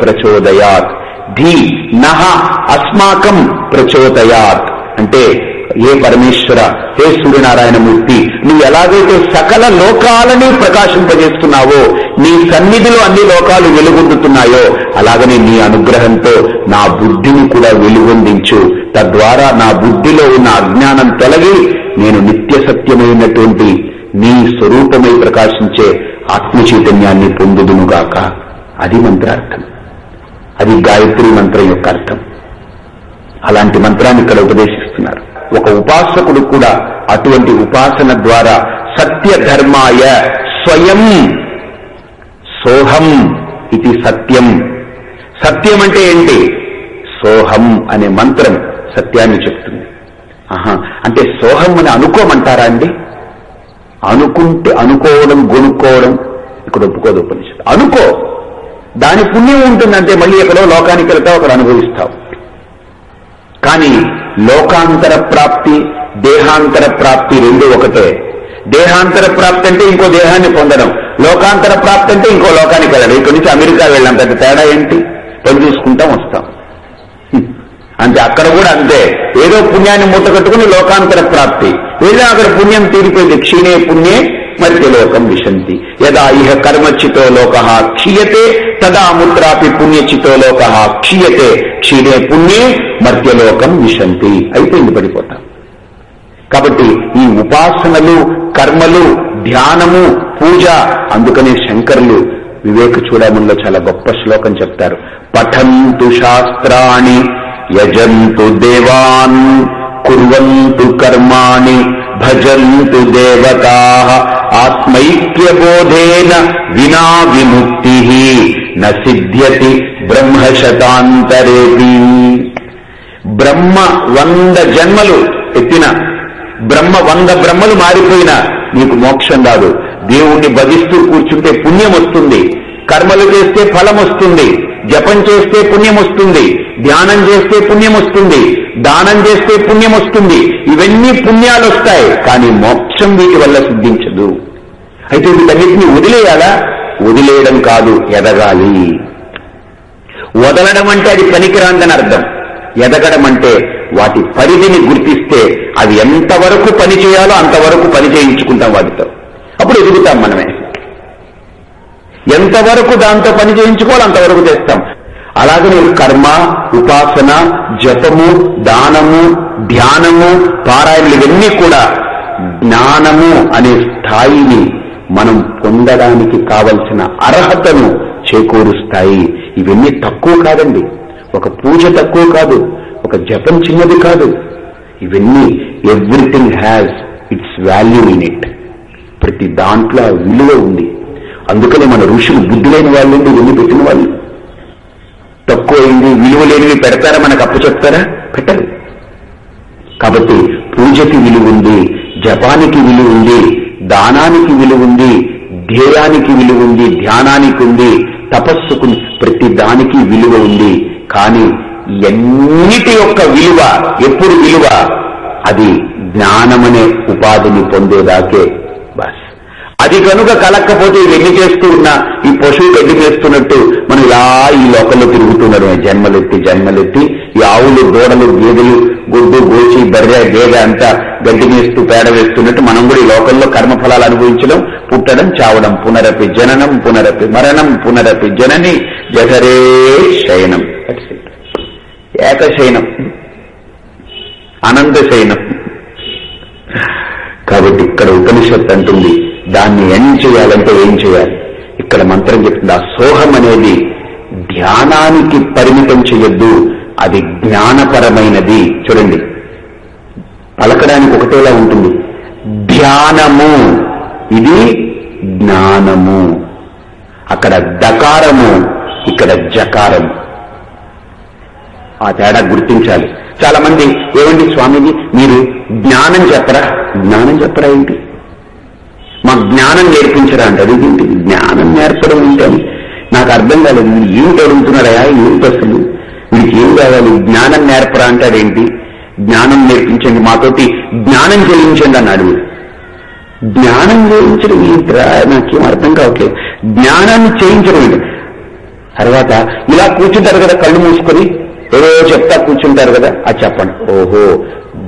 ప్రచోదయాత్ ధీ నహ అస్మాకం ప్రచోదయాత్ అంటే ఏ పరమేశ్వర హే సూర్యనారాయణమూర్తి నువ్వు ఎలాగైతే సకల లోకాలని ప్రకాశింపజేస్తున్నావో నీ సన్నిధిలో అన్ని లోకాలు వెలుగొందుతున్నాయో అలాగనే నీ అనుగ్రహంతో నా బుద్ధిని కూడా వెలుగొందించు. తద్వారా నా బుద్ధిలో ఉన్న అజ్ఞానం తొలగి నేను నిత్య సత్యమైనటువంటి నీ స్వరూపమై ప్రకాశించే ఆత్మ చైతన్యాన్ని పొందుదునుగాక. అది మంత్రార్థం. అది గాయత్రి మంత్రం యొక్క అర్థం. అలాంటి మంత్రాన్ని ఇక్కడ ఉపదేశిస్తున్నారు. ఒక ఉపాసకుడు కూడా అటువంటి ఉపాసన ద్వారా సత్య ధర్మాయ స్వయం సోహం ఇది సత్యం. సత్యం అంటే ఏంటి? సోహం అనే మంత్రం సత్యాన్ని చెప్తుంది. ఆహా అంటే సోహం అని అనుకోమంటారా అండి? అనుకుంటే అనుకోవడం గొనుక్కోవడం ఇక్కడ ఒప్పుకోదు ఉపనిషత్తు. అనుకో. దాని పుణ్యం ఉంటుందంటే మళ్ళీ ఎక్కడో లోకానికి వెళ్తావు అక్కడ అనుభవిస్తావు. కానీ లోకాంతర ప్రాప్తి దేహాంతర ప్రాప్తి రెండు ఒకటే. దేహాంతర ప్రాప్తి అంటే ఇంకో దేహాన్ని పొందడం. లోకాంతర ప్రాప్తి అంటే ఇంకో లోకానికి వెళ్ళడం. ఇక్కడి నుంచి అమెరికా వెళ్ళాం పెద్ద తేడా ఏంటి? పని చూసుకుంటాం వస్తాం. అంటే అంతే అక్కడ కూడా అంతే. ఏదో పుణ్యాన్ని మూట కట్టుకుని లోకాంతర ప్రాప్తి. వెళ్ళి అక్కడ పుణ్యం తీరిపోయింది. క్షీణే పుణ్యే మర్త్యలోకం విశంతి యదా ఇహ కర్మచితో లోక క్షీయతే తదా ముత్రాపి పుణ్యచితో లోక క్షీయతే క్షీణే పుణ్యే మర్త్యలోకం విశంతి అయిపోయింది పడిపోతాం। కాబట్టి ఈ ఉపాసనలు కర్మలు ధ్యానము పూజ అందుకనే శంకరులు వివేక చూడములో చాలా గొప్ప శ్లోకం చెప్తారు. పఠంతు శాస్త్రాణి యజంతు దేవాన్ కుర్వంతు కర్మాణి భజంతు దేవతా ఆత్మైక్యబోధేన వినా విముక్తి న సిద్ధ్యతి బ్రహ్మశతాంతరేపి బ్రహ్మ వంద జన్మలు ఎత్తిన బ్రహ్మ వంద బ్రహ్మలు మారిపోయినా నీకు మోక్షం రాదు. దేవుణ్ణి భజిస్తూ కూర్చుంటే పుణ్యం వస్తుంది. కర్మలు చేస్తే ఫలం వస్తుంది జపం చేస్తే పుణ్యం వస్తుంది. ధ్యానం చేస్తే పుణ్యం వస్తుంది. దానం చేస్తే పుణ్యం వస్తుంది. ఇవన్నీ పుణ్యాలు వస్తాయి. కానీ మోక్షం వీటి వల్ల సిద్ధించదు. అయితే వీటన్నిటిని వదిలేయాలా? వదిలేయడం కాదు ఎదగాలి. వదలడం అంటే అది పనికిరాందని అర్థం. ఎదగడం అంటే వాటి పరిధిని గుర్తిస్తే అవి ఎంతవరకు పని చేయాలో అంతవరకు పని చేయించుకుంటాం వాటితో. అప్పుడు ఎదుగుతాం మనమే. ఎంతవరకు దాంతో పని చేయించుకోవాలో అంతవరకు చేస్తాం. అలాగనే కర్మ ఉపాసన జపము దానము ధ్యానము పారాయణలు ఇవన్నీ కూడా జ్ఞానము అనే స్థాయిని మనం పొందడానికి కావలసిన అర్హతను చేకూరుస్తాయి. ఇవన్నీ తక్కువ కాదండి. ఒక పూజ తక్కువ కాదు. ఒక జపం చిన్నది కాదు. ఇవన్నీ everything has its value in it. ప్రతి దాంట్లో విలువ ఉంది. అందుకనే మన ఋషులు బుద్ధులైన వాళ్ళు ఇవన్నీ పెట్టిన వాళ్ళు. తక్కువైంది విలువ లేనివి పెడతారా? మనకు అప్పు చెప్తారా? పెట్టరు. కాబట్టి పూజకి విలువ ఉంది జపానికి విలువ ఉంది దానానికి విలువ ఉంది ధ్యేయానికి విలువ ఉంది ధ్యానానికి ఉంది తపస్సుకు ప్రతి దానికి విలువ ఉంది. కానీ ఎన్నిటి యొక్క విలువ ఎప్పుడు విలువ? అది జ్ఞానమనే ఉపాధిని పొందేదాకే బస్. అది కనుక కలక్కపోతే ఇవన్నీ చేస్తూ ఉన్నా ఈ పశువు గడ్డి చేస్తున్నట్టు? మనం ఇలా ఈ లోకంలో తిరుగుతున్నారు. జన్మలెత్తి జన్మలెత్తి ఈ ఆవులు దూడలు గేదెలు గుడ్డు గోచి బర్రె గేదె అంతా గడ్డినేస్తూ పేడ వేస్తున్నట్టు మనం కూడా ఈ లోకంలో కర్మఫలాలు అనుభవించడం పుట్టడం చావడం పునరపి జననం పునరపి మరణం పునరపి జనని జఠరే శయనం. ఏకశయనం. అనంత శయనం. కాబట్టి ఇక్కడ ఉపనిషత్తు అంటుంది దాన్ని ఏం చేయాలంటే ఏం చేయాలి? ఇక్కడ మంత్రం చెప్తుంది. ఆ సోహం అనేది ధ్యానానికి పరిమితం చేయొద్దు అది జ్ఞానపరమైనది. చూడండి. పలకడానికి ఒకటేలా ఉంటుంది. ధ్యానము. ఇది జ్ఞానము. అక్కడ దకారము ఇక్కడ జకారము ఆ తేడా గుర్తించాలి. చాలా మంది ఏమండి స్వామిజీ మీరు జ్ఞానం చెప్పరా? జ్ఞానం చెప్పరా ఏంటి? మా జ్ఞానం నేర్పించరా అంటే అడిగింది జ్ఞానం నేర్పడం ఉంటే నాకు అర్థం కాలేదు. వీడు ఏమిటి అడుగుతున్నాడయా ఏమిటి అసలు వీడికి ఏం కావాలి? జ్ఞానం నేర్పరా అంటాడేంటి జ్ఞానం నేర్పించండి. మాతోటి జ్ఞానం చెల్లించండి అన్నాడు జ్ఞానం చేయించడం ఏంటిరా? నాకేం అర్థం కావట్లేదు. జ్ఞానాన్ని చేయించడం ఏంటి? తర్వాత ఇలా కూర్చుంటారు కదా కళ్ళు మూసుకొని? ఏదో చెప్తా కూర్చుంటారు కదా? అది చెప్పండి. ఓహో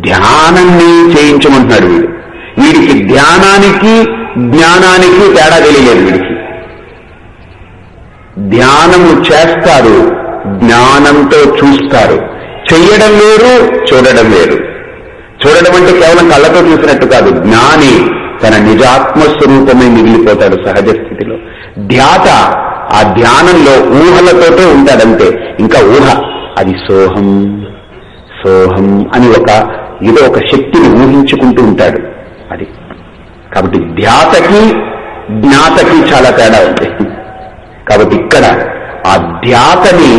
ధ్యానాన్ని చేయించమంటున్నాడు వీడు. వీడికి ధ్యానానికి జ్ఞానానికి తేడా తెలియలేదు వీడికి. ధ్యానము చేస్తారు జ్ఞానంతో చూస్తారు. చెయ్యడం వేరు చూడడం వేరు. చూడడం అంటే కేవలం కళ్ళతో చూసినట్టు కాదు జ్ఞాని తన నిజాత్మస్వరూపమే మిగిలిపోతాడు సహజ స్థితిలో. ధ్యాత ఆ ధ్యానంలో ఊహలతోటే ఉంటాడంతే ఇంకా ఊహ అది సోహం సోహం అని ఒక ఏదో ఒక శక్తిని ఊహించుకుంటూ ఉంటాడు అది. కాబట్టి ధ్యాతకి జ్ఞాతకి చాలా తేడా ఉంది. కాబట్టి ఇక్కడ ఆ ధ్యాతని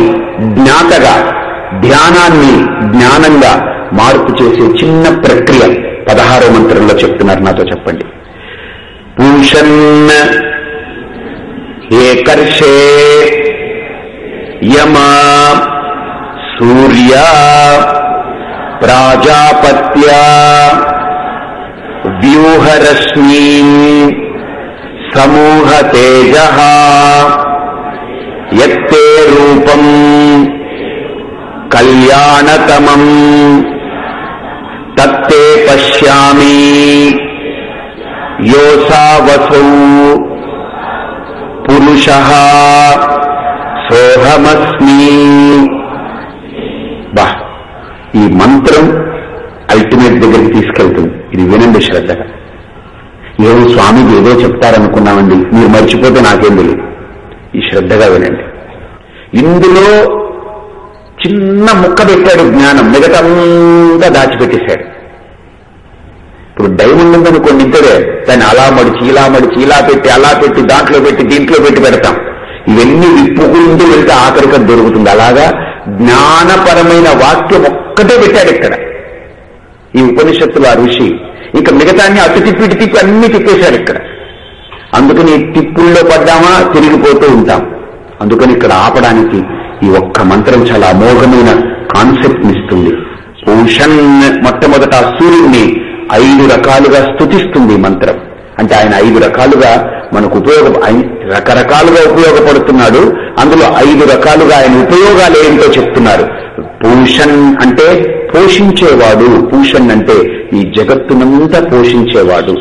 జ్ఞాతగా ధ్యానాన్ని జ్ఞానంగా మార్పు చేసే చిన్న ప్రక్రియ పదహారో మంత్రంలో చెప్తున్నారు నాతో చెప్పండి. పూషన్న ఏకర్షే యమా సూర్య ప్రాజాపత్య వ్యూహరశ్మి సమూహ తేజ ఎత్తే రూపం కళ్యాణతమం తత్తే పశ్యామి యోసావసౌ పురుష సోహమస్మి బా ఈ మంత్రం అల్టిమేట్ దగ్గరికి తీసుకెళ్తుంది. ఇది వినండి శ్రద్ధగా ఏదో స్వామికి ఏదో చెప్తారనుకున్నామండి. మీరు మర్చిపోతే నాకేం తెలియదు ఈ శ్రద్ధగా వినండి. ఇందులో చిన్న ముక్క పెట్టాడు జ్ఞానం. మిగతంతా దాచిపెట్టేశాడు. ఇప్పుడు డైమండ్ ఉందనుకోండి ఇద్దరే. దాన్ని అలా మడిచి ఇలా మడిచి ఇలా పెట్టి అలా పెట్టి దాంట్లో పెట్టి దీంట్లో పెట్టి పెడతాం. ఇవన్నీ విప్పుకుంటూ వెళ్తే ఆఖరిక దొరుకుతుంది. అలాగా జ్ఞానపరమైన వాక్యం ఒక్కటే పెట్టాడు ఇక్కడ. ఈ ఉపనిషత్తులు ఆ ఋషి ఇంకా మిగతాన్ని అటు తిప్పి ఇటు తిప్పి అన్ని తిప్పేశాడు ఇక్కడ. అందుకని తిప్పుల్లో పడ్డామా తిరిగిపోతూ ఉంటాం. అందుకని ఇక్కడ ఆపడానికి ఈ ఒక్క మంత్రం చాలా అమోఘమైన కాన్సెప్ట్ ఇస్తుంది. పూషన్ మొట్టమొదట ఆ సూర్యుడిని ఐదు రకాలుగా స్థుతిస్తుంది మంత్రం. అంటే ఆయన ఐదు రకాలుగా మనకు ఉపయోగ రకరకాలుగా ఉపయోగపడుతున్నాడు. అందులో ఐదు రకాలుగా ఆయన ఉపయోగాలు ఏంటో చెప్తున్నారు. పూషన్ అంటే పోషించేవాడు పూషన్ అంటే ఈ జగత్తునంతా పోషించేవాడు.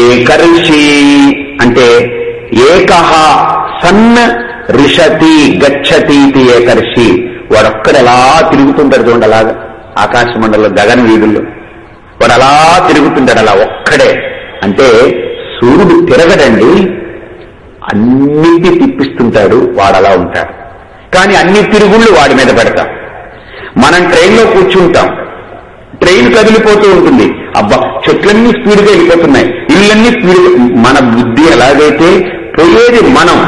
ఏకర్షి అంటే ఏకహ సన్న రిషతి గచ్చతీతి ఏకర్షి. వాడొక్కడ ఎలా తిరుగుతుంటాడు చూడండి అలాగా ఆకాశ మండలంలో గగన వీధుల్లో. వాడు అలా తిరుగుతుంటాడు అలా ఒక్కడే. అంటే సూర్యుడు తిరగడండి అన్నిటి తిప్పిస్తుంటాడు వాడు అలా ఉంటాడు. కానీ అన్ని తిరుగుళ్ళు వాడి మీద పెడతాం మనం ట్రైన్లో కూర్చుంటాం. ట్రైన్ కదిలిపోతూ ఉంటుంది. అబ్బా చెట్లన్నీ స్పీడ్గా వెళ్ళిపోతున్నాయి. ఇళ్ళన్నీ స్పీడ్ మన బుద్ధి ఎలాగైతే పోయేది మనం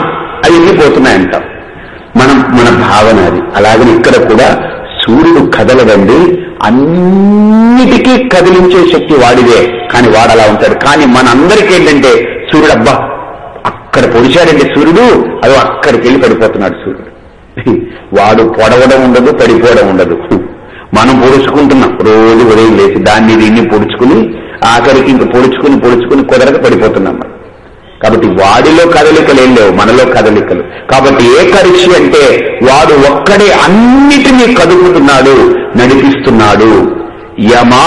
అవి వెళ్ళిపోతున్నాయి అంటాం మనం మన భావన అది. అలాగని ఇక్కడ కూడా సూర్యుడు కదలదండి అన్నిటికీ కదిలించే శక్తి వాడిదే. కానీ వాడలా ఉంటాడు. కానీ మనందరికీ ఏంటంటే సూర్యుడు అబ్బా అక్కడ పొడిచాడంటే సూర్యుడు. అదో అక్కడికి వెళ్ళి పడిపోతున్నాడు సూర్యుడు. వాడు పొడవడం ఉండదు పడిపోవడం ఉండదు. మనం పొడుచుకుంటున్నాం. రోజు ఉదయం లేచి దాన్ని దీన్ని పొడుచుకుని ఆఖరికి ఇంక పొడుచుకుని పొడుచుకుని కుదరక పడిపోతున్నాం మనం. కాబట్టి వాడిలో కదలికలు ఏం లేవు మనలో కదలికలు. కాబట్టి ఏ ఏకరిషి అంటే వాడు ఒక్కడే అన్నిటినీ కదుపుతున్నాడు నడిపిస్తున్నాడు. యమా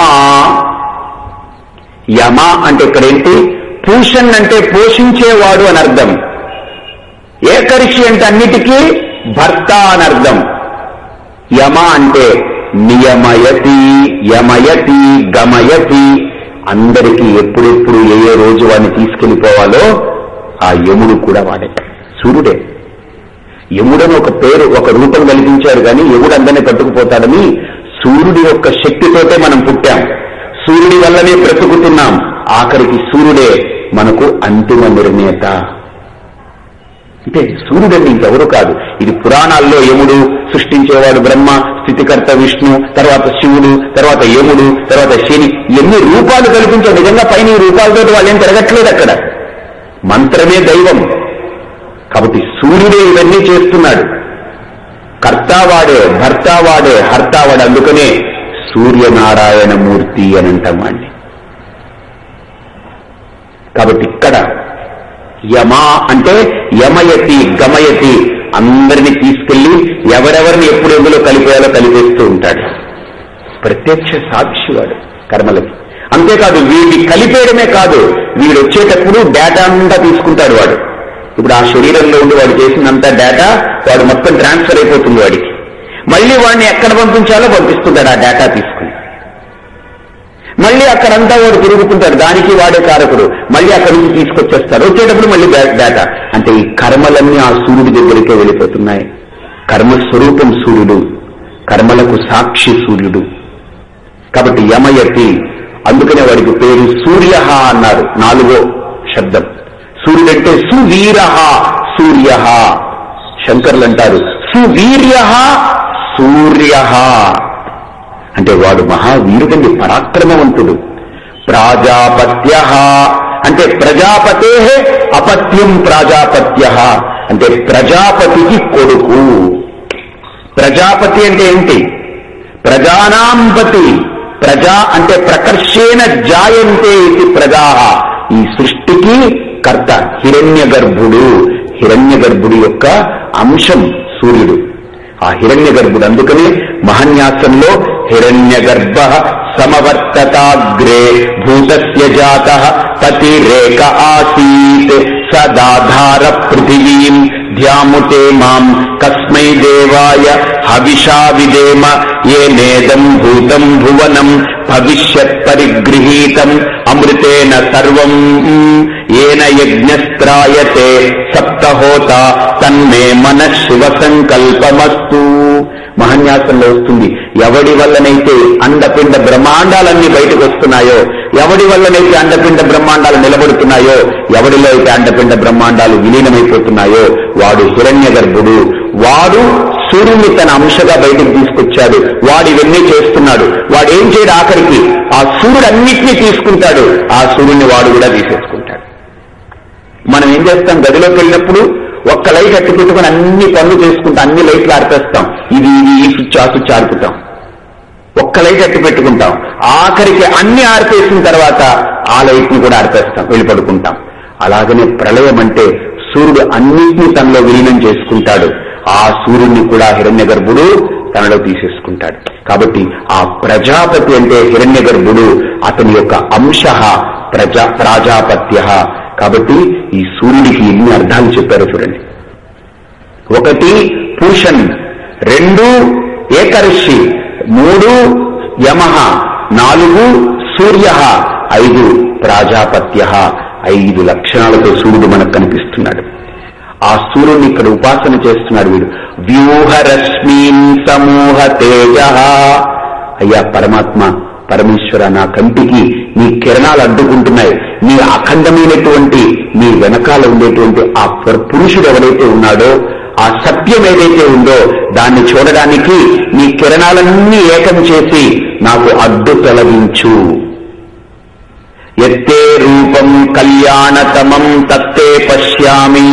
యమ అంటే ఇక్కడేంటి? పూషన్ అంటే పోషించేవాడు అని అర్థం. ఏకరిషి అంటే అన్నిటికీ భర్త అని అర్థం యమ అంటే నియమయతి యమయతి గమయతి. అందరికీ ఎప్పుడెప్పుడు ఏ ఏ రోజు వాడిని తీసుకెళ్ళిపోవాలో ఆ యముడు కూడా వాడే సూర్యుడే. యముడని ఒక పేరు ఒక రూపం కల్పించారు కానీ యముడు అందరినీ పట్టుకుపోతాడని సూర్యుడి యొక్క శక్తితోటే మనం పుట్టాం. సూర్యుడి వల్లనే బ్రతుకుతున్నాం. ఆఖరికి సూర్యుడే మనకు అంతిమ నిర్ణేత. అంటే సూర్యుడని ఇంకెవరు కాదు. ఇది పురాణాల్లో యముడు సృష్టించేవాడు బ్రహ్మ స్థితికర్త విష్ణు తర్వాత శివుడు తర్వాత యముడు తర్వాత శని. ఎన్ని రూపాలు కల్పించావు నిజంగా పైన ఈ రూపాలతో వాళ్ళు తిరగట్లేదు అక్కడ? మంత్రమే దైవం. కాబట్టి సూర్యుడే ఇవన్నీ చేస్తున్నాడు. కర్తావాడే భర్తావాడే హర్తావాడే అందుకనే సూర్యనారాయణ మూర్తి అని అంటాం కాబట్టి ఇక్కడ యమా అంటే యమయతి గమయతి. అందరినీ తీసుకెళ్ళి ఎవరెవరిని ఎప్పుడు ఎందులో కలిపేయాలో కలిపేస్తూ ఉంటాడు. ప్రత్యక్ష సాక్షివాడు కర్మలకి. అంతేకాదు వీడిని కలిపేయడమే కాదు వీడు వచ్చేటప్పుడు డేటా అంతా తీసుకుంటాడు వాడు. ఇప్పుడు ఆ శరీరంలో ఉండి వాడు చేసినంత డేటా వాడు మొత్తం ట్రాన్స్ఫర్ అయిపోతుంది వాడికి. మళ్ళీ వాడిని ఎక్కడ పంపించాలో పంపిస్తుంటాడు ఆ డేటా తీసుకుని. మళ్ళీ అక్కడంతా వాడు తిరుగుతుంటాడు. దానికి వాడే కారకుడు. మళ్ళీ అక్కడి నుంచి తీసుకొచ్చేస్తారు. వచ్చేటప్పుడు మళ్ళీ డేటా అంటే ఈ కర్మలన్నీ ఆ సూర్యుడి దగ్గరికే వెళ్ళిపోతున్నాయి. కర్మ స్వరూపం సూర్యుడు. కర్మలకు సాక్షి సూర్యుడు. కాబట్టి యమయతి అందుకనే వాడికి పేరు సూర్య అన్నారు. నాలుగో శబ్దం. సూర్యుడంటే సువీర సూర్య శంకర్లు అంటారు సువీర్య సూర్య అంటే వాడు మహావీరుడండి పరాక్రమవంతుడు. ప్రాజాపత్య అంటే ప్రజాపతే అపత్యం ప్రాజాపత్య అంటే ప్రజాపతికి కొడుకు. ప్రజాపతి అంటే ఏంటి? ప్రజానాంపతి. ప్రజా అంటే ప్రకర్షేణ జాయంతే ఇది ప్రజా. ఈ సృష్టికి కర్త హిరణ్య గర్భుడు హిరణ్య గర్భుడు యొక్క అంశం సూర్యుడు. ఆ హిరణ్య గర్భుడు అందుకని మహన్యాసంలో హిరణ్య గర్భ సమవర్తతాగ్రే భూతస్య జాత పతిరేక ఆసీత్ సదాధార పృథివీం ధ్యాముతే మాం కస్మై దేవాయ హవిషా విదేమ ఏ నేదం భూతం భువనం భవిష్యత్ పరిగృహీతం అమృతేన సర్వం ఏన యజ్ఞస్త్రాయతే సప్తహోత తన్మే మన శివ సంకల్పమస్తు మహన్యాసంలో వస్తుంది. ఎవడి వల్లనైతే అండపిండ బ్రహ్మాండాలన్నీ బయటకు వస్తున్నాయో ఎవడి వల్లనైతే అండపిండ బ్రహ్మాండాలు నిలబడుతున్నాయో ఎవడిలో అయితే అండపిండ బ్రహ్మాండాలు విలీనమైపోతున్నాయో వాడు హిరణ్య గర్భుడు. వాడు సూర్యుని తన అంశగా బయటకు తీసుకొచ్చాడు. వాడు ఇవన్నీ చేస్తున్నాడు. వాడు ఏం చేయడు ఆఖరికి? ఆ సూర్యుడు అన్నిటినీ తీసుకుంటాడు. ఆ సూర్యుని వాడు కూడా తీసేసుకుంటాడు మనం ఏం చేస్తాం? గదిలోకి వెళ్ళినప్పుడు ఒక్క లైట్ అట్టు పెట్టుకుని అన్ని పనులు చేసుకుంటాం అన్ని లైట్లు ఆర్పేస్తాం. ఇది ఇది ఈ స్విచ్ ఆ స్విచ్ ఆర్పుతాం. ఒక్క లైట్ అట్టు పెట్టుకుంటాం. ఆఖరికి అన్ని ఆర్పేసిన తర్వాత ఆ లైట్ని కూడా ఆర్పేస్తాం వెళ్ళి పడుకుంటాం అలాగనే ప్రళయం అంటే సూర్యుడు అన్నింటినీ తనలో విలీనం చేసుకుంటాడు. ఆ సూర్యుడిని కూడా హిరణ్య గర్భుడు తనలో తీసేసుకుంటాడు. కాబట్టి ఆ ప్రజాపతి అంటే హిరణ్య గర్భుడు అతని యొక్క అంశ ప్రజా ప్రాజాపత్య. కాబట్టి ఈ సూర్యుడికి ఎన్ని అర్థాలు చెప్పారో చూడండి. ఒకటి పూషన్ రెండు ఏకర్షి మూడు యమహ నాలుగు సూర్య ఐదు ప్రాజాపత్య ఐదు లక్షణాలతో సూర్యుడు మనకు కనిపిస్తున్నాడు. ఆ సూర్యుడిని ఇక్కడ ఉపాసన చేస్తున్నాడు వీడు. వ్యూహరశ్మీన్ సమూహ తేజ. అయ్యా పరమాత్మ పరమేశ్వర నా కంటికి నీ కిరణాలు అడ్డుకుంటున్నాయి. నీ అఖండమైనటువంటి నీ వెనకాల ఉండేటువంటి ఆ పురుషుడు ఎవరైతే ఉన్నాడో ఆ సత్యం ఏదైతే ఉందో దాన్ని చూడడానికి నీ కిరణాలన్నీ ఏకం చేసి నాకు అడ్డు తొలగించు. ఎత్తే రూపం కళ్యాణతమం తత్తే పశ్యామి.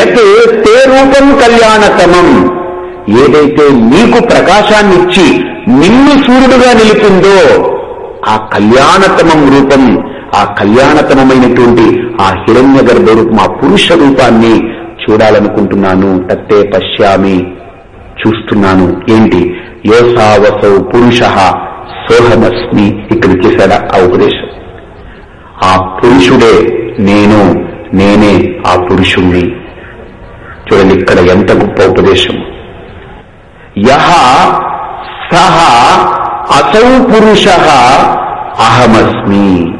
యత్ తే రూపం కళ్యాణతమం. ఏదైతే నీకు ప్రకాశాన్నిచ్చి నిన్ను సూర్యుడుగా నిలిపిందో ఆ కళ్యాణతమం రూపం ఆ కళ్యాణతమమైనటువంటి ఆ హిరణ్య గర్భ రూపం ఆ పురుష రూపాన్ని చూడాలనుకుంటున్నాను. తత్తే పశ్యామి. చూస్తున్నాను. ఏంటి? యోసావసౌ పురుష సోహమస్మి. ఇక్కడ చేశాడా ఆ ఉపదేశం? ఆ పురుషుడే నేను నేనే ఆ పురుషుణ్ణి. చూడండి ఇక్కడ ఎంత గొప్ప ఉపదేశం. యహ సహ అసౌ పురుష అహమస్మి.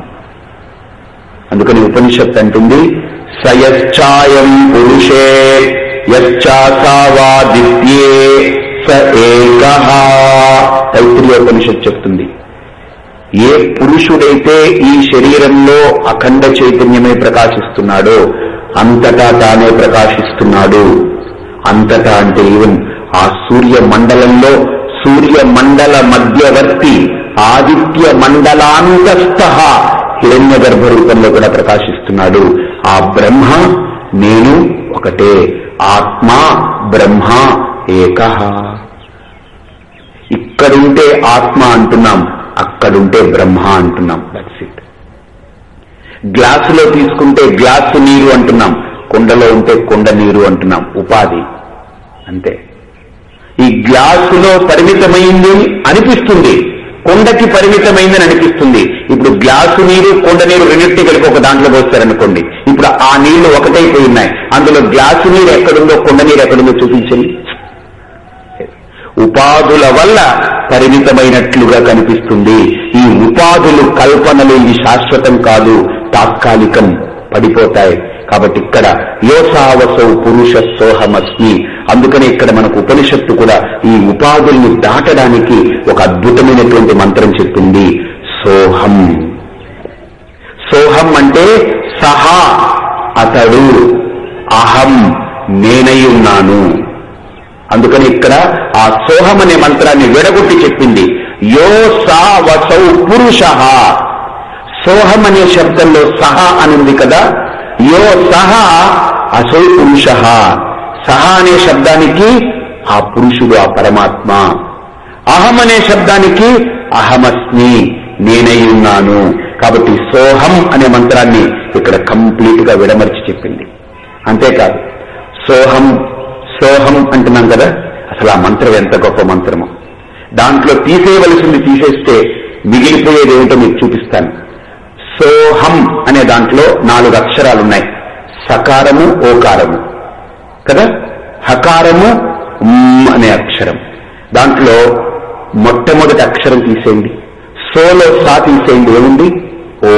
అందుకని ఉపనిషత్ అంటుంది సయశ్చాయం పురుషే యశ్చాసావాదిత్యే స ఏక. తైత్రీయోపనిషత్ చెప్తుంది. ఏ పురుషుడైతే ఈ శరీరంలో అఖండ చైతన్యమే ప్రకాశిస్తున్నాడో అంతటా తానే ప్రకాశిస్తున్నాడు. అంతటా అంటే ఈవెన్ ఆ సూర్య మండలంలో సూర్య మండల మధ్యవర్తి ఆదిత్య మండలాంతస్థ హిరణ్య గర్భ రూపంలో కూడా ప్రకాశిస్తున్నాడు. ఆ బ్రహ్మ నేను ఒకటే. ఆత్మ బ్రహ్మ ఏక. ఇక్కడుంటే ఆత్మ అంటున్నాం అక్కడుంటే బ్రహ్మ అంటున్నాం. దట్స్ ఇట్ గ్లాసులో తీసుకుంటే గ్లాసు నీరు అంటున్నాం కుండలో ఉంటే కుండ నీరు అంటున్నాం. ఉపాధి. అంతే. ఈ గ్లాసులో పరిమితమైంది అనిపిస్తుంది. కొండకి పరిమితమైందని అనిపిస్తుంది. ఇప్పుడు గ్లాసు నీరు కొండ నీరు రెండింటి కలిపి ఒక దాంట్లో పోస్తారనుకోండి. ఇప్పుడు ఆ నీళ్ళు ఒకటైపోయి ఉన్నాయి. అందులో గ్లాసు నీరు ఎక్కడుందో కొండ నీరు ఎక్కడుందో చూపించండి. ఉపాధుల వల్ల పరిమితమైనట్లుగా కనిపిస్తుంది. ఈ ఉపాధులు కల్పనలు ఇవి శాశ్వతం కాదు తాత్కాలికం పడిపోతాయి. కాబట్టి ఇక్కడ యోసావసౌ పురుష సోహమస్మి అందుకని ఇక్కడ మనకు ఉపనిషత్తు కూడా ఈ ఉపాధుల్ని దాటడానికి ఒక అద్భుతమైనటువంటి మంత్రం చెప్పింది. సోహం. సోహం అంటే సహా అతడు అహం నేనై ఉన్నాను. అందుకని ఇక్కడ ఆ సోహం అనే మంత్రాన్ని విడగొట్టి చెప్పింది. యో సా వసౌ పురుష. సోహం అనే శబ్దంలో సహ అనుంది కదా. యో సహ అసౌ పురుష. సహా అనే శబ్దానికి ఆ పురుషుడు ఆ పరమాత్మ. అహం అనే శబ్దానికి అహమస్మి నేనై ఉన్నాను. కాబట్టి సోహం అనే మంత్రాన్ని ఇక్కడ కంప్లీట్గా విడమర్చి చెప్పింది. అంతేకాదు సోహం సోహం అంటున్నాం కదా అసలు ఆ మంత్రం ఎంత గొప్ప మంత్రమో. దాంట్లో తీసేయవలసింది తీసేస్తే మిగిలిపోయేది ఏమిటో మీకు చూపిస్తాను. సోహం అనే దాంట్లో నాలుగు అక్షరాలున్నాయి. సకారము ఓకారము. కదా? హకారము అనే అక్షరం. దాంట్లో మొట్టమొదటి అక్షరం తీసేయండి. సోలో సా తీసేయండి. ఏముంది? ఓ.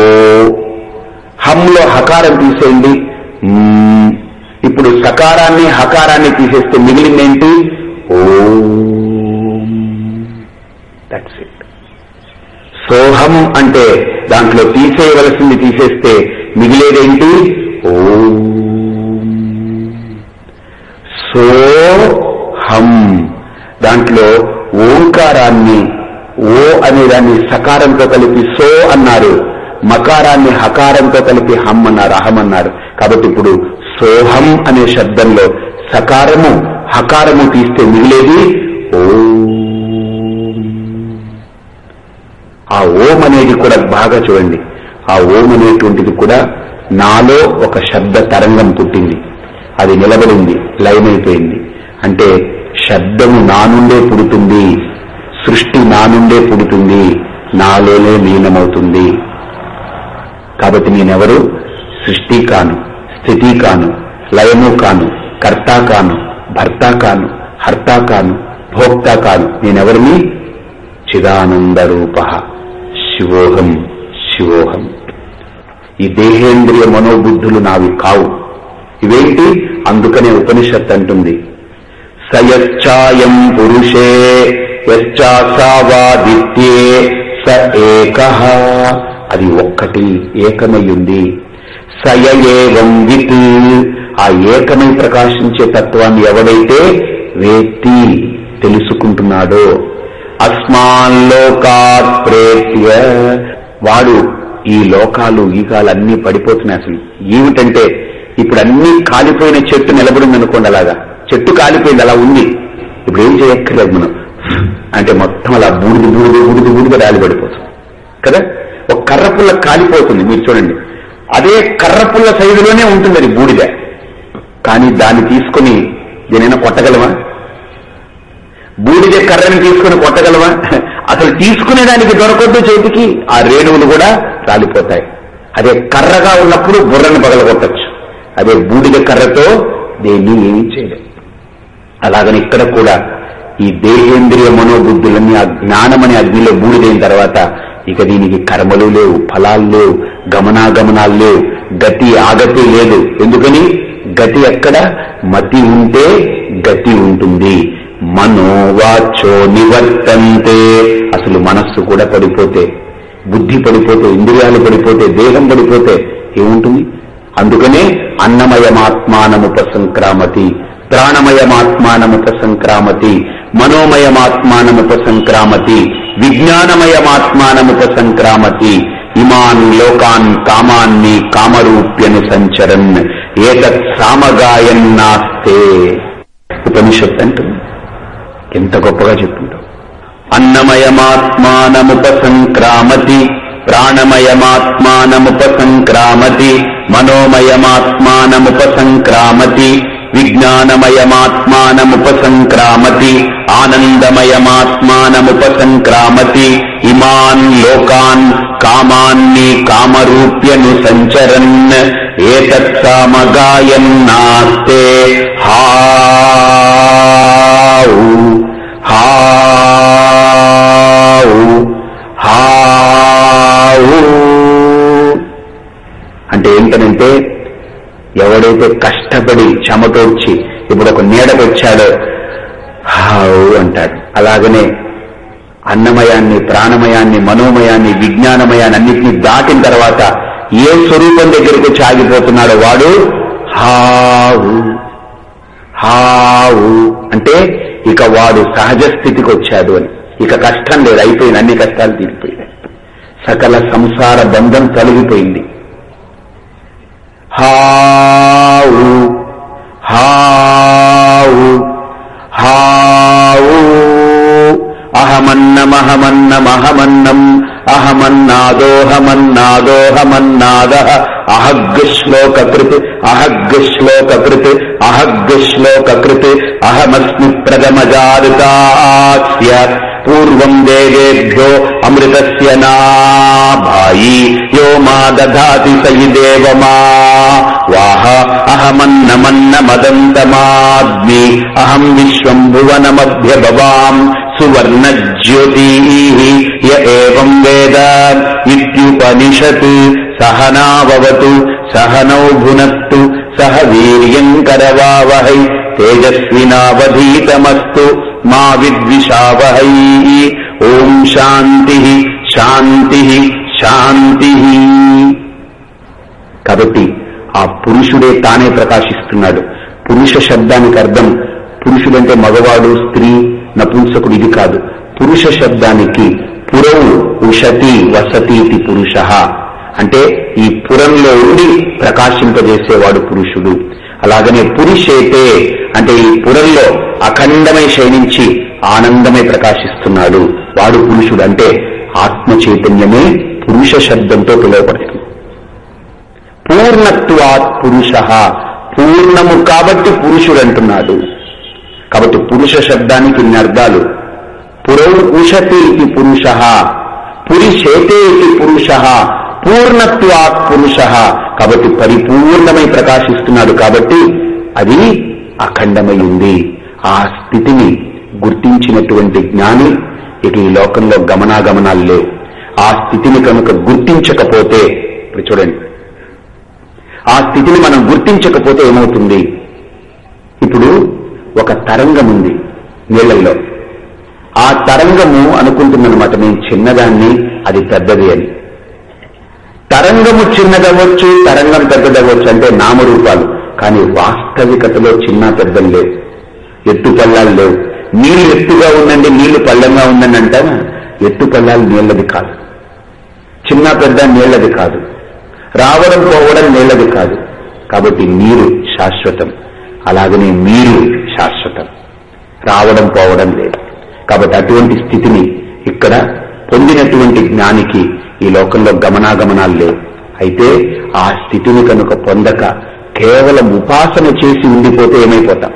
హంలో హకారం తీసేయండి. ఇప్పుడు సకారాన్ని హకారాన్ని తీసేస్తే మిగిలిందేంటి ఓ. దట్స్ ఇట్ సోహం అంటే దాంట్లో తీసేయవలసింది తీసేస్తే మిగిలేదేంటి? ఓ. సోహం దాంట్లో ఓంకారాన్ని ఓ అనే దాన్ని సకారంతో కలిపి సో అన్నారు. మకారాన్ని హకారంతో కలిపి హమ్ అన్నారు అహం అన్నారు. కాబట్టి ఇప్పుడు సోహం అనే శబ్దంలో సకారము హకారము తీస్తే మిగిలేది ఓ. ఆ ఓం అనేది కూడా బాగా చూడండి. ఆ ఓం అనేటువంటిది కూడా నాలో ఒక శబ్ద తరంగం పుట్టింది. అది నిలబడింది లైన్ అయిపోయింది అంటే శబ్దము నా నుండే పుడుతుంది సృష్టి నా నుండే పుడుతుంది నాలోనే లీనమవుతుంది. కాబట్టి నేనెవరు? సృష్టి కాను స్థితి కాను లయము కాను కర్త కాను భర్త కాను హర్త కాను భోక్త కాను. నేనెవరిని? చిదానంద రూప శివోహం శివోహం. ఈ దేహేంద్రియ మనోబుద్ధులు నావి కావు. ఇవేంటి అందుకనే ఉపనిషత్ అంటుంది సయచ్చాయం పురుషే యశ్చాసావాదిత్యే స ఏక. అది ఒక్కటి ఏకమయ్యుంది. సయ ఏవం విత్. ఆ ఏకమై ప్రకాశించే తత్వాన్ని ఎవడైతే వేత్తి తెలుసుకుంటున్నాడో అస్మాల్లోకాత్ ప్రేత్య. వాడు ఈ లోకాలు ఈగాలు అన్నీ పడిపోతున్నాయి అసలు. ఏమిటంటే ఇప్పుడు అన్ని కాలిపోయిన చెట్టు నిలబడింది అనుకోండి అలాగా. చెట్టు కాలిపోయింది అలా ఉంది. ఇప్పుడు ఏం చేయక్కర్లేదు మనం. అంటే మొత్తం అలా బూడిది బూడిది బూడిది బూడిద రాలి పడిపోతుంది కదా? ఒక కర్రపుల్ల కాలిపోతుంది మీరు చూడండి. అదే కర్రపుల్ల సైజులోనే ఉంటుంది అది బూడిద. కానీ దాన్ని తీసుకొని దేనైనా కొట్టగలవా? బూడిద కర్రని తీసుకుని కొట్టగలవా? అసలు తీసుకునే దానికి దొరకొద్దు చేతికి ఆ రేణువులు కూడా రాలిపోతాయి. అదే కర్రగా ఉన్నప్పుడు బుర్రను పగలగొట్టచ్చు. అదే బూడిద కర్రతో దేన్ని ఏమి చేయలేదు. అలాగని ఇక్కడ కూడా ఈ దేహేంద్రియ మనోబుద్ధులన్నీ ఆ జ్ఞానమనే అగ్నిలో బూడిదైన తర్వాత ఇక దీనికి కర్మలు లేవు ఫలాలు లేవు గమనాగమనాలు లేవు గతి ఆగతి లేదు. ఎందుకని? గతి ఎక్కడ? మతి ఉంటే గతి ఉంటుంది. మనోవాచో నివర్తంతే. అసలు మనస్సు కూడా పడిపోతే బుద్ధి పడిపోతే ఇంద్రియాలు పడిపోతే దేహం పడిపోతే ఏముంటుంది? అందుకనే అన్నమయమాత్మానముపసంక్రామతి ప్రాణమయమాత్మానముపసంక్రామతి మనోమయమాత్మానముపసంక్రామతి విజ్ఞానమయమాత్మానముపసంక్రామతి ఇమాన్ లోకాన్ కామాన్ని కామరూప్యను సంచరన్ ఏతత్ సామగాయన్నాస్తే ఉపనిషత్ అంటుంది. ఎంత గొప్పగా చెప్తుంటావు అన్నమయమాత్మానముపసంక్రామతి ప్రాణమయమాత్మానముపసంక్రామతి మనోమయమాత్మానముపసంక్రామతి విజ్ఞానమయమాత్మానముపసంక్రామతి ఆనందమయమాత్మానముపసంక్రామతి ఇమాన్ లోకాన్ కామాన్ని కామరూప్యను సంచరన్ ఏతత్సామగాయన్నాస్తే హా హా కష్టపడి చెమటోడ్చి ఇప్పుడు ఒక నీడకు హావు అంటాడు. అలాగనే అన్నమయాన్ని ప్రాణమయాన్ని మనోమయాన్ని విజ్ఞానమయాన్ని అన్నింటినీ దాటిన తర్వాత ఏ స్వరూపం దగ్గరికి వచ్చి ఆగిపోతున్నాడో వాడు? హావు. హావు. అంటే ఇక వాడు సహజ స్థితికి వచ్చాడు అని. ఇక కష్టం లేదు అయిపోయింది అన్ని కష్టాలు తీరిపోయినాయి. సకల సంసార బంధం తొలగిపోయింది. हाउ हाउ हाउ। अहमन्नमहमन्नमहमन्नम् अहमन्नादोहमन्नादोहमन्नादः अहग्श्लोककृति अहग्रश्लोककृति अहग्रश्लोककृति अहमस्मि प्रदमजाृतास्य पूर्वम् देवेभ्यो అమృతస్య నాభాయి యో మా దాతి సయి దేవమా? వాహ అహమన్నమన్న మదంతమాద్మి అహం విశ్వం భువనమభ్య భవాం సువర్ణజ్యోతి య ఏం వేద ఇుపనిషత్ సహనావతు సహనౌ భునత్తు సహ వీర్యంకరవావహై తేజస్వినావధీతమస్తు మా విద్విషావహై. ఓం శాంతి శాంతి శాంతి. కాబట్టి ఆ పురుషుడే తానే ప్రకాశిస్తున్నాడు. పురుష శబ్దానికి అర్థం పురుషుడంటే మగవాడు స్త్రీ నపుంసకుడు ఇది కాదు. పురుష శబ్దానికి పురవు ఉషతి వసతీతి పురుష. అంటే ఈ పురంలో ఉండి ప్రకాశింపజేసేవాడు పురుషుడు. అలాగనే పురుషేతే అంటే ఈ పురంలో అఖండమై శయనించి ఆనందమై ప్రకాశిస్తున్నాడు. వాడు పురుషుడు అంటే ఆత్మ చైతన్యమే పురుష శబ్దంతో పిలువబడుతుంది పూర్ణత్వాత్ పురుష పూర్ణము కాబట్టి పురుషుడు అంటున్నాడు కాబట్టి పురుష శబ్దానికి ఇన్ని అర్థాలు పురౌ ఇది పురుష పురిషేతే ఇది పురుష పూర్ణత్వాత్ పురుష. కాబట్టి పరిపూర్ణమై ప్రకాశిస్తున్నాడు కాబట్టి అది అఖండమై ఉంది. ఆ స్థితిని గుర్తించినటువంటి జ్ఞాని ఇక ఈ లోకంలో గమనాగమనాలు లేవు. ఆ స్థితిని కనుక గుర్తించకపోతే ఇప్పుడు చూడండి. ఆ స్థితిని మనం గుర్తించకపోతే ఏమవుతుంది? ఇప్పుడు ఒక తరంగం ఉంది నీళ్ళలో ఆ తరంగము అనుకుంటుందన్నమాట నేను చిన్నదాన్ని అది పెద్దది అని. తరంగము చిన్నదవ్వచ్చు తరంగం పెద్దదవ్వచ్చు అంటే నామరూపాలు. కానీ వాస్తవికతలో చిన్న పెద్దలు లేవు. ఎత్తుపల్లాలు లేవు నీళ్ళు ఎత్తుగా ఉందండి నీళ్ళు పళ్ళంగా ఉందని అంటారా? ఎత్తు పళ్ళాలు నీళ్ళది కాదు. చిన్న పెద్ద నీళ్ళది కాదు. రావడం పోవడం నీళ్ళది కాదు. కాబట్టి నీరు శాశ్వతం. అలాగనే మీరు శాశ్వతం. రావడం పోవడం లేదు. కాబట్టి అటువంటి స్థితిని ఇక్కడ పొందినటువంటి జ్ఞానికి ఈ లోకంలో గమనాగమనాలు లేవు. అయితే ఆ స్థితిని కనుక పొందక కేవలం ఉపాసన చేసి ఉండిపోతే ఏమైపోతాం?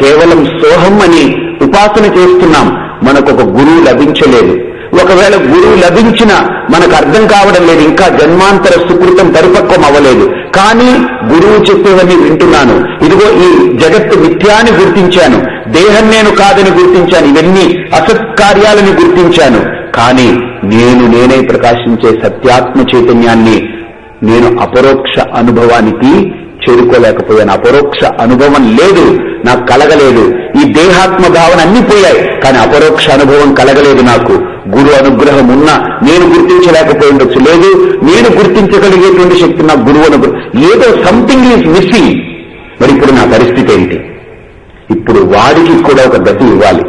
కేవలం సోహం అని ఉపాసన చేస్తున్నాం. మనకు ఒక గురువు లభించలేదు. ఒకవేళ గురువు లభించిన మనకు అర్థం కావడం లేదు. ఇంకా జన్మాంతర సుకృతం పరిపక్వం అవ్వలేదు. కానీ గురువు చెప్పేవన్నీ వింటున్నాను. ఇదిగో ఈ జగత్తు మిథ్యాన్ని గుర్తించాను. దేహం నేను కాదని గుర్తించాను. ఇవన్నీ అసత్కార్యాలని గుర్తించాను. కానీ నేను నేనే ప్రకాశించే సత్యాత్మ చైతన్యాన్ని నేను అపరోక్ష అనుభవానికి చేరుకోలేకపోయాను. అపరోక్ష అనుభవం లేదు. నాకు కలగలేదు. ఈ దేహాత్మ భావన అన్ని పోయాయి. కానీ అపరోక్ష అనుభవం కలగలేదు నాకు. గురు అనుగ్రహం ఉన్నా నేను గుర్తించలేకపోయి ఉండొచ్చు లేదు నేను గుర్తించగలిగేటువంటి శక్తి నా గురువు అనుగ్రహం. ఏదో సంథింగ్ ఈజ్ మిస్సింగ్ మరి ఇప్పుడు నా పరిస్థితి ఏంటి? ఇప్పుడు వాడికి కూడా ఒక గతి ఇవ్వాలి.